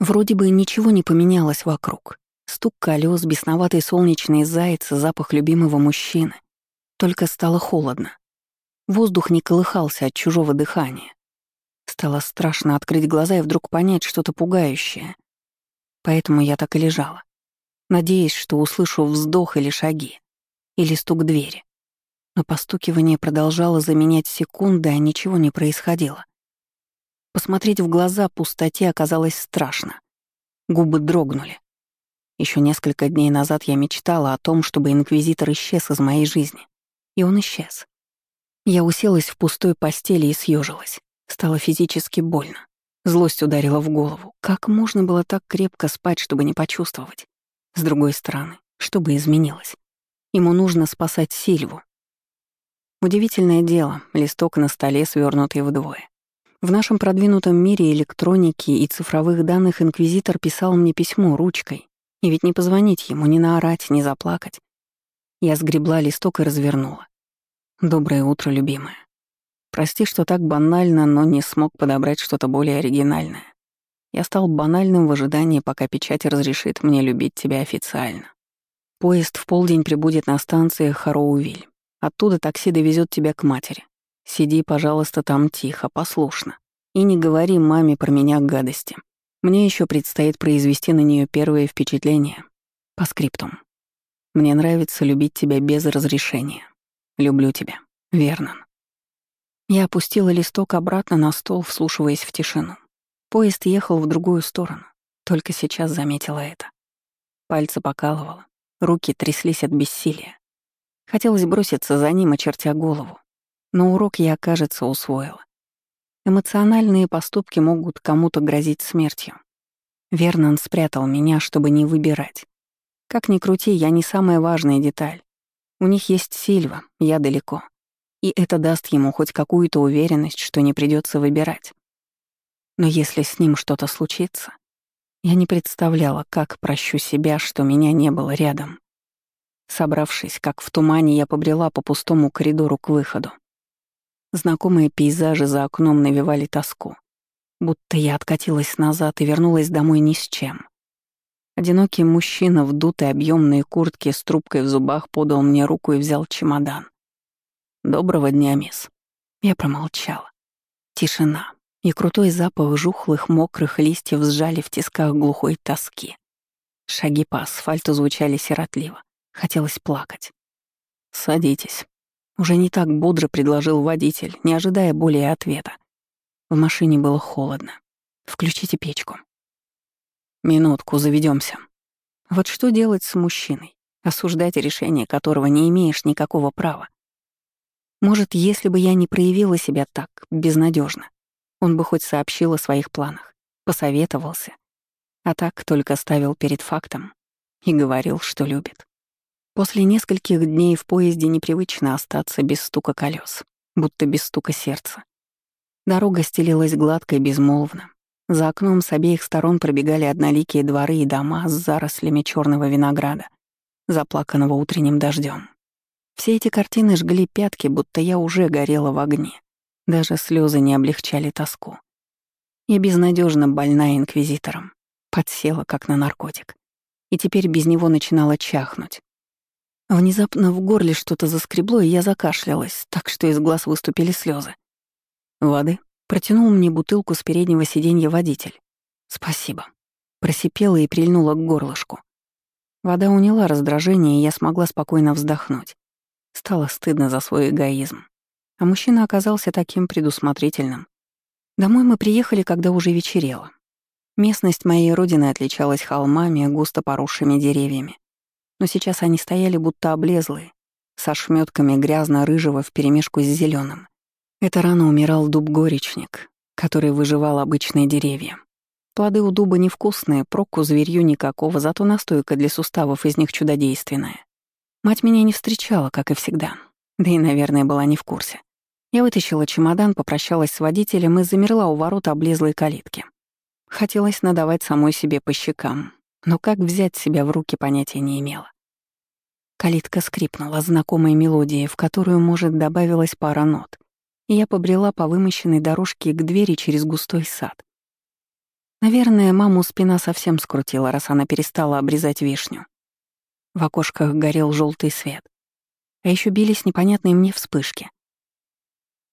Вроде бы ничего не поменялось вокруг. Стук колес, бесноватый солнечный заяц, запах любимого мужчины. Только стало холодно. Воздух не колыхался от чужого дыхания. Стало страшно открыть глаза и вдруг понять что-то пугающее. Поэтому я так и лежала, надеясь, что услышу вздох или шаги, или стук двери. Но постукивание продолжало заменять секунды, а ничего не происходило. Посмотреть в глаза пустоте оказалось страшно. Губы дрогнули. Еще несколько дней назад я мечтала о том, чтобы инквизитор исчез из моей жизни. И он исчез. Я уселась в пустой постели и съежилась. Стало физически больно. Злость ударила в голову. Как можно было так крепко спать, чтобы не почувствовать? С другой стороны, что бы изменилось? Ему нужно спасать Сильву. Удивительное дело, листок на столе, свернутый вдвое. В нашем продвинутом мире электроники и цифровых данных инквизитор писал мне письмо ручкой. И ведь не позвонить ему, не наорать, не заплакать. Я сгребла листок и развернула. Доброе утро, любимая. Прости, что так банально, но не смог подобрать что-то более оригинальное. Я стал банальным в ожидании, пока печать разрешит мне любить тебя официально. Поезд в полдень прибудет на станции Хароувиль. Оттуда такси довезет тебя к матери. Сиди, пожалуйста, там тихо, послушно. И не говори маме про меня гадости. Мне еще предстоит произвести на нее первое впечатление. По скриптум. Мне нравится любить тебя без разрешения. Люблю тебя. Вернон. Я опустила листок обратно на стол, вслушиваясь в тишину. Поезд ехал в другую сторону. Только сейчас заметила это. Пальцы покалывало, руки тряслись от бессилия. Хотелось броситься за ним, очертя голову. Но урок я, кажется, усвоила. Эмоциональные поступки могут кому-то грозить смертью. Вернон спрятал меня, чтобы не выбирать. Как ни крути, я не самая важная деталь. У них есть Сильва, я далеко. И это даст ему хоть какую-то уверенность, что не придется выбирать. Но если с ним что-то случится, я не представляла, как прощу себя, что меня не было рядом. Собравшись, как в тумане, я побрела по пустому коридору к выходу. Знакомые пейзажи за окном навевали тоску, будто я откатилась назад и вернулась домой ни с чем. Одинокий мужчина в дутой объемной куртке с трубкой в зубах подал мне руку и взял чемодан. «Доброго дня, мисс». Я промолчала. Тишина и крутой запах жухлых мокрых листьев сжали в тисках глухой тоски. Шаги по асфальту звучали сиротливо. Хотелось плакать. «Садитесь». Уже не так бодро предложил водитель, не ожидая более ответа. В машине было холодно. «Включите печку». Минутку, заведемся. Вот что делать с мужчиной, осуждать решение которого не имеешь никакого права? Может, если бы я не проявила себя так, безнадежно, он бы хоть сообщил о своих планах, посоветовался, а так только ставил перед фактом и говорил, что любит. После нескольких дней в поезде непривычно остаться без стука колес, будто без стука сердца. Дорога стелилась гладко и безмолвно, за окном с обеих сторон пробегали одноликие дворы и дома с зарослями черного винограда, заплаканного утренним дождем. Все эти картины жгли пятки, будто я уже горела в огне. Даже слезы не облегчали тоску. Я безнадежно больна инквизитором, подсела как на наркотик. И теперь без него начинала чахнуть. Внезапно в горле что-то заскребло, и я закашлялась, так что из глаз выступили слезы. «Воды?» Протянул мне бутылку с переднего сиденья водитель. «Спасибо». Просипела и прильнула к горлышку. Вода уняла раздражение, и я смогла спокойно вздохнуть. Стало стыдно за свой эгоизм. А мужчина оказался таким предусмотрительным. Домой мы приехали, когда уже вечерело. Местность моей родины отличалась холмами, густо поросшими деревьями. Но сейчас они стояли будто облезлые, со шмётками грязно-рыжего вперемешку с зеленым. Это рано умирал дуб-горечник, который выживал обычные деревья. Плоды у дуба невкусные, проку зверью никакого, зато настойка для суставов из них чудодейственная. Мать меня не встречала, как и всегда. Да и, наверное, была не в курсе. Я вытащила чемодан, попрощалась с водителем и замерла у ворот облезлой калитки. Хотелось надавать самой себе по щекам, но как взять себя в руки понятия не имела. Калитка скрипнула знакомой мелодией, в которую, может, добавилась пара нот и я побрела по вымощенной дорожке к двери через густой сад. Наверное, маму спина совсем скрутила, раз она перестала обрезать вишню. В окошках горел желтый свет. А еще бились непонятные мне вспышки.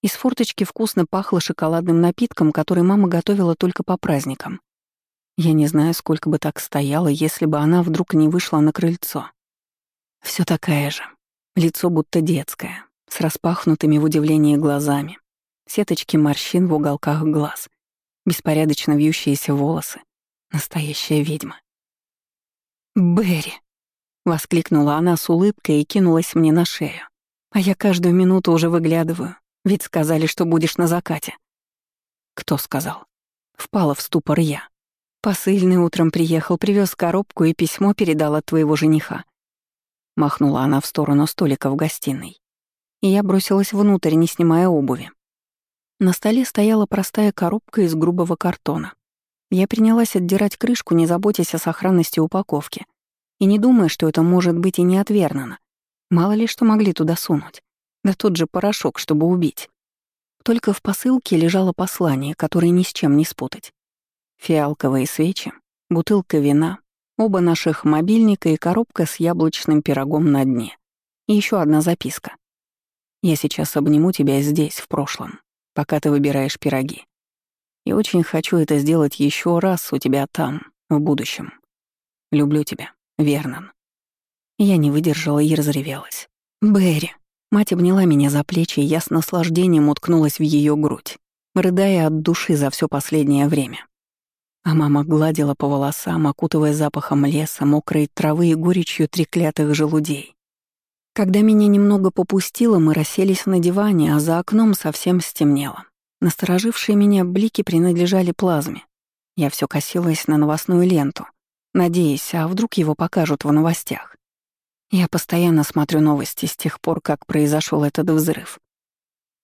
Из форточки вкусно пахло шоколадным напитком, который мама готовила только по праздникам. Я не знаю, сколько бы так стояла, если бы она вдруг не вышла на крыльцо. Все такая же. Лицо будто детское, с распахнутыми в удивлении глазами, сеточки морщин в уголках глаз, беспорядочно вьющиеся волосы. Настоящая ведьма. «Берри!» — воскликнула она с улыбкой и кинулась мне на шею. А я каждую минуту уже выглядываю, ведь сказали, что будешь на закате. Кто сказал? Впала в ступор я. Посыльный утром приехал, привез коробку и письмо передал от твоего жениха. Махнула она в сторону столика в гостиной. И я бросилась внутрь, не снимая обуви. На столе стояла простая коробка из грубого картона. Я принялась отдирать крышку, не заботясь о сохранности упаковки, и не думая, что это может быть и не отвергнано. Мало ли что могли туда сунуть. Да тот же порошок, чтобы убить. Только в посылке лежало послание, которое ни с чем не спутать. Фиалковые свечи, бутылка вина, оба наших мобильника и коробка с яблочным пирогом на дне. И еще одна записка. «Я сейчас обниму тебя здесь, в прошлом, пока ты выбираешь пироги. И очень хочу это сделать еще раз у тебя там, в будущем. Люблю тебя, Вернон». Я не выдержала и разревелась. «Берри». Мать обняла меня за плечи, и я с наслаждением уткнулась в ее грудь, рыдая от души за все последнее время. А мама гладила по волосам, окутывая запахом леса, мокрой травы и горечью треклятых желудей. Когда меня немного попустило, мы расселись на диване, а за окном совсем стемнело. Насторожившие меня блики принадлежали плазме. Я все косилась на новостную ленту, надеясь, а вдруг его покажут в новостях. Я постоянно смотрю новости с тех пор, как произошел этот взрыв.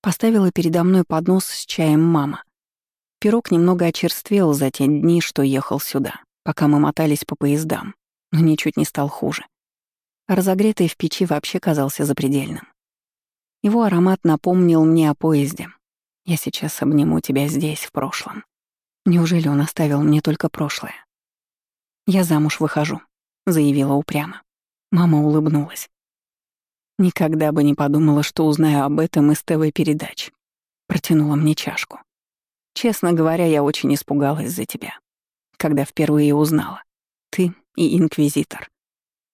Поставила передо мной поднос с чаем мама. Пирог немного очерствел за те дни, что ехал сюда, пока мы мотались по поездам, но ничуть не стал хуже. Разогретый в печи вообще казался запредельным. Его аромат напомнил мне о поезде. Я сейчас обниму тебя здесь, в прошлом. Неужели он оставил мне только прошлое? «Я замуж выхожу», — заявила упрямо. Мама улыбнулась. Никогда бы не подумала, что узнаю об этом из ТВ-передач. Протянула мне чашку. Честно говоря, я очень испугалась за тебя, когда впервые узнала. Ты и Инквизитор.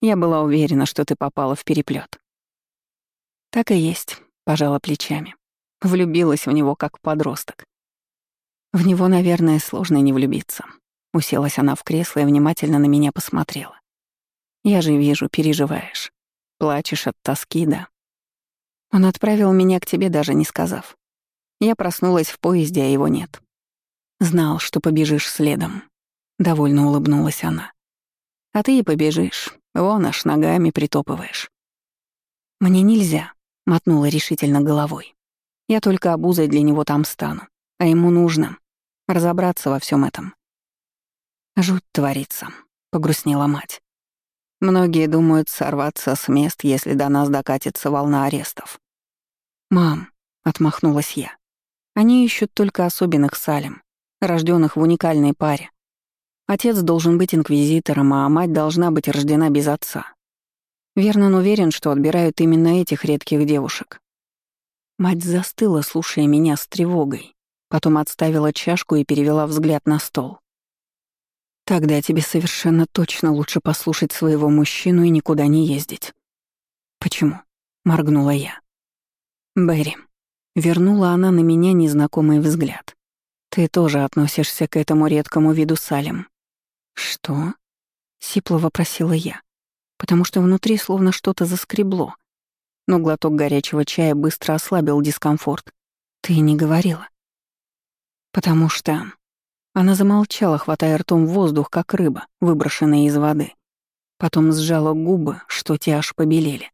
Я была уверена, что ты попала в переплет. Так и есть, пожала плечами. Влюбилась в него как подросток. В него, наверное, сложно не влюбиться. Уселась она в кресло и внимательно на меня посмотрела. Я же вижу, переживаешь. Плачешь от тоски, да? Он отправил меня к тебе, даже не сказав. Я проснулась в поезде, а его нет. Знал, что побежишь следом. Довольно улыбнулась она. А ты и побежишь. Вон аж ногами притопываешь. Мне нельзя, мотнула решительно головой. Я только обузой для него там стану. А ему нужно разобраться во всем этом. Жуть творится, погрустнела мать. Многие думают сорваться с мест, если до нас докатится волна арестов. «Мам», — отмахнулась я, — «они ищут только особенных салем, рожденных в уникальной паре. Отец должен быть инквизитором, а мать должна быть рождена без отца. Вернон уверен, что отбирают именно этих редких девушек. Мать застыла, слушая меня с тревогой, потом отставила чашку и перевела взгляд на стол. Тогда тебе совершенно точно лучше послушать своего мужчину и никуда не ездить. Почему? моргнула я. Берри. Вернула она на меня незнакомый взгляд. Ты тоже относишься к этому редкому виду салем. Что? Сипло вопросила я, потому что внутри словно что-то заскребло. Но глоток горячего чая быстро ослабил дискомфорт. Ты не говорила. Потому что она замолчала, хватая ртом воздух, как рыба, выброшенная из воды. Потом сжала губы, что те аж побелели.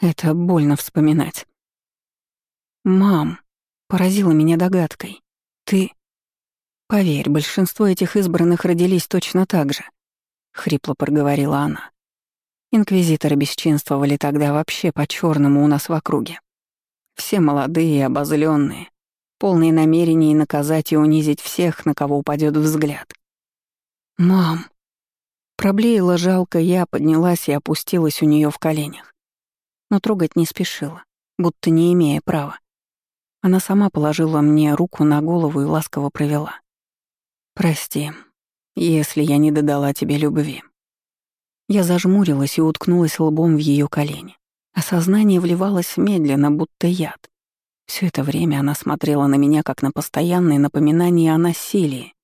Это больно вспоминать. «Мам», — поразила меня догадкой, — «ты...» «Поверь, большинство этих избранных родились точно так же», — хрипло проговорила она. Инквизиторы бесчинствовали тогда вообще по-черному у нас в округе. Все молодые и обозленные, полные намерений наказать и унизить всех, на кого упадет взгляд. «Мам!» Проблеяла жалко, я поднялась и опустилась у нее в коленях. Но трогать не спешила, будто не имея права. Она сама положила мне руку на голову и ласково провела. «Прости, если я не додала тебе любви». Я зажмурилась и уткнулась лбом в ее колени. Осознание вливалось медленно, будто яд. Все это время она смотрела на меня как на постоянное напоминание о насилии.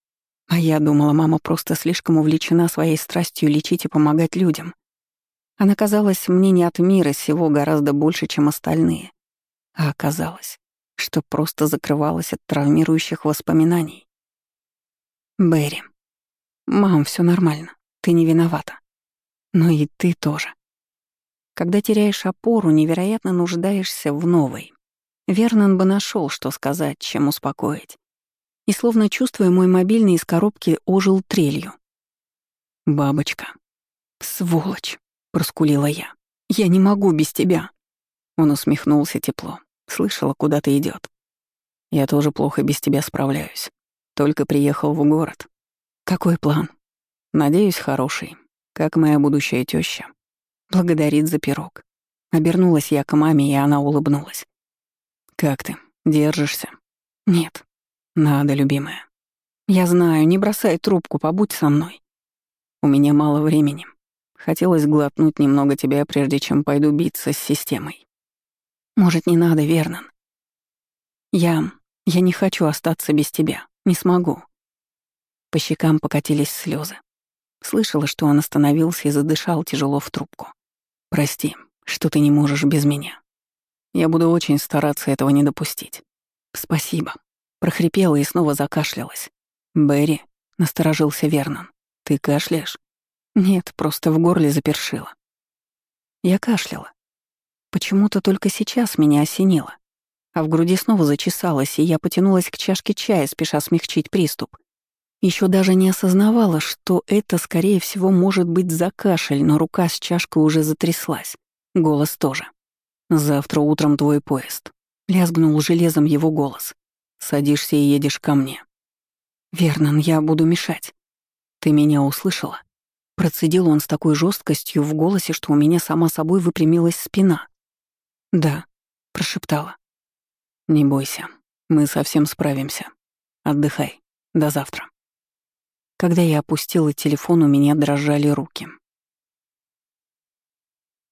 А я думала, мама просто слишком увлечена своей страстью лечить и помогать людям. Она казалась мне не от мира сего гораздо больше, чем остальные. А оказалось, что просто закрывалась от травмирующих воспоминаний. Берри. Мам, все нормально. Ты не виновата. Но и ты тоже. Когда теряешь опору, невероятно нуждаешься в новой. Вернон бы нашел, что сказать, чем успокоить. И словно чувствуя мой мобильный из коробки, ожил трелью. «Бабочка». «Сволочь», — проскулила я. «Я не могу без тебя». Он усмехнулся тепло. Слышала, куда ты идет. Я тоже плохо без тебя справляюсь. Только приехал в город. Какой план? Надеюсь, хороший. Как моя будущая теща. Благодарит за пирог. Обернулась я к маме, и она улыбнулась. «Как ты? Держишься?» «Нет». «Надо, любимая». «Я знаю, не бросай трубку, побудь со мной». «У меня мало времени. Хотелось глотнуть немного тебя, прежде чем пойду биться с системой». «Может, не надо, Вернон?» «Я... я не хочу остаться без тебя. Не смогу». По щекам покатились слезы. Слышала, что он остановился и задышал тяжело в трубку. «Прости, что ты не можешь без меня. Я буду очень стараться этого не допустить». «Спасибо». Прохрипела и снова закашлялась. «Берри», — насторожился Вернон, — «ты кашляешь?» «Нет, просто в горле запершило». Я кашляла. Почему-то только сейчас меня осенило. А в груди снова зачесалось, и я потянулась к чашке чая, спеша смягчить приступ. Еще даже не осознавала, что это, скорее всего, может быть за кашель, но рука с чашкой уже затряслась. Голос тоже. «Завтра утром твой поезд». Лязгнул железом его голос. «Садишься и едешь ко мне». «Вернон, я буду мешать». «Ты меня услышала?» Процедил он с такой жесткостью в голосе, что у меня сама собой выпрямилась спина. «Да», — прошептала. «Не бойся, мы совсем справимся. Отдыхай. До завтра». Когда я опустила телефон, у меня дрожали руки.